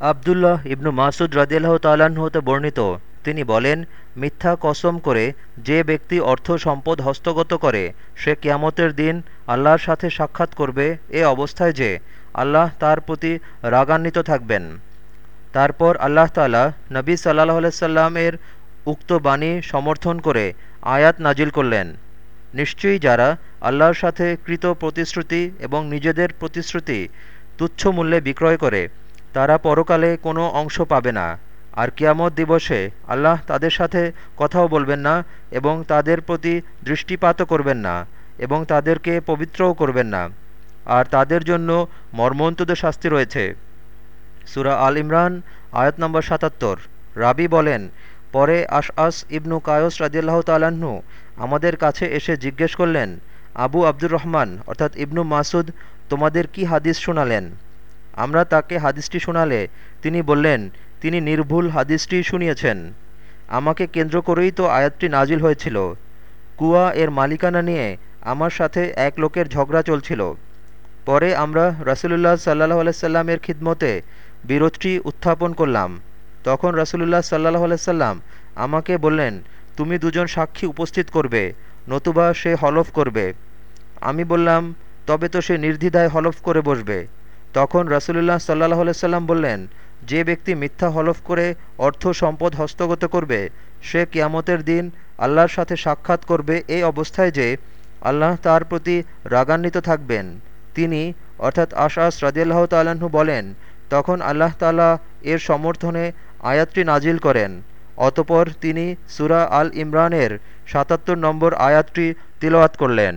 আবদুল্লাহ ইবনু মাসুদ তাল্লাহ্ন হতে বর্ণিত। তিনি বলেন, মিথ্যা কসম করে যে ব্যক্তি অর্থ সম্পদ হস্তগত করে, সে কিয়ামতের দিন আল্লাহর সাথে সাক্ষাৎ করবে এ অবস্থায় যে আল্লাহ তার প্রতি রাগান্বিত থাকবেন। তারপর আল্লাহ তালা নবী সাল্লাহ আলাইসাল্লামের উক্ত বাণী সমর্থন করে আয়াত নাজিল করলেন। নিশ্চয়ই যারা আল্লাহর সাথে কৃত প্রতিশ্রুতি এবং নিজেদের প্রতিশ্রুতি তুচ্ছ মূল্যে বিক্রয় করে তারা পরকালে কোনো অংশ পাবে না। আর কিয়ামত দিবসে আল্লাহ তাদের সাথে কথাও বলবেন না এবং তাদের প্রতি দৃষ্টিপাতও করবেন না এবং তাদেরকে পবিত্রও করবেন না। আর তাদের জন্য মর্মন্তুদ শাস্তি রয়েছে। সুরা আল ইমরান, আয়াত নম্বর সাতাত্তর। রাবি বলেন, পরে আশ আস ইবনু কায়স রাজিয়াল্লাহ তালাহ্ন আমাদের কাছে এসে জিজ্ঞেস করলেন, আবু আব্দুর রহমান, অর্থাৎ ইবনু মাসুদ, তোমাদের কি হাদিস শোনালেন আমরা তাকে হাদিসটি শোনালে তিনি বললেন, তিনি নির্ভুল হাদিসটি শুনিয়েছেন। আমাকে কেন্দ্র করেই তো আয়াতটি নাজিল হয়েছিল। কুয়া এর মালিকানা নিয়ে আমার সাথে এক লোকের ঝগড়া চলছিল। পরে আমরা রাসুলুল্লাহ সাল্লাহ আলাইসাল্লামের খিদমতে বিরোধটি উত্থাপন করলাম। তখন রাসুলুল্লাহ সাল্লাহ আলাইসাল্লাম আমাকে বললেন, তুমি দুজন সাক্ষী উপস্থিত করবে, নতুবা সে হলফ করবে। আমি বললাম, তবে তো সে নির্দ্বিধায় হলফ করে বসবে। তখন রাসুলুল্লাহ সাল্লাহ আলাইসাল্লাম বললেন, যে ব্যক্তি মিথ্যা হলফ করে অর্থ সম্পদ হস্তগত করবে, সে কিয়ামতের দিন আল্লাহর সাথে সাক্ষাৎ করবে এই অবস্থায় যে আল্লাহ তার প্রতি রাগান্বিত থাকবেন। তিনি, অর্থাৎ আশাস রাজিয়াল্লাহ তাল্লাহ্ন বলেন, তখন আল্লাহ তালা এর সমর্থনে আয়াতটি নাজিল করেন। অতপর তিনি সুরা আল ইমরানের সাতাত্তর নম্বর আয়াতটি তিলওয়াত করলেন।